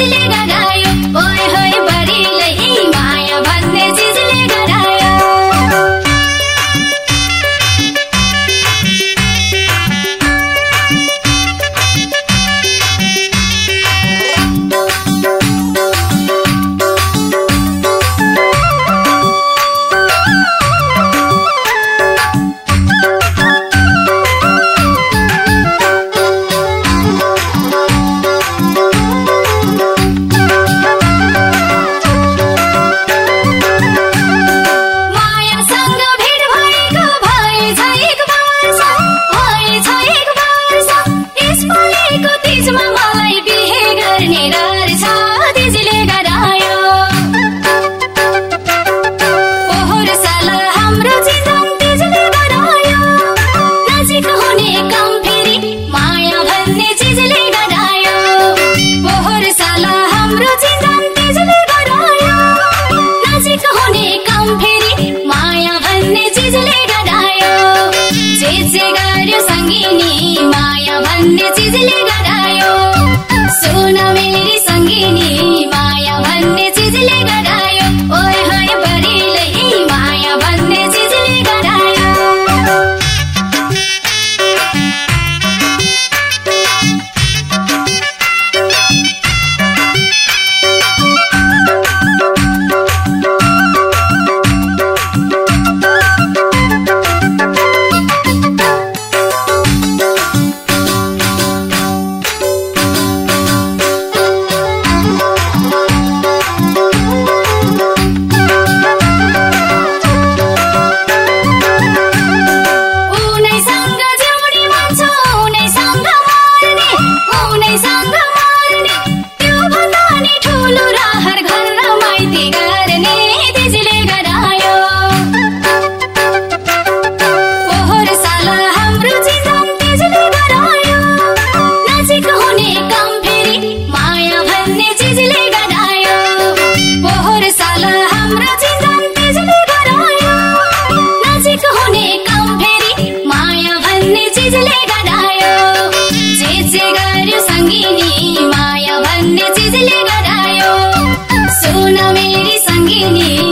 चिजले भन्ने चिजले गरायो सुन सुन मेरी सङ्गिनी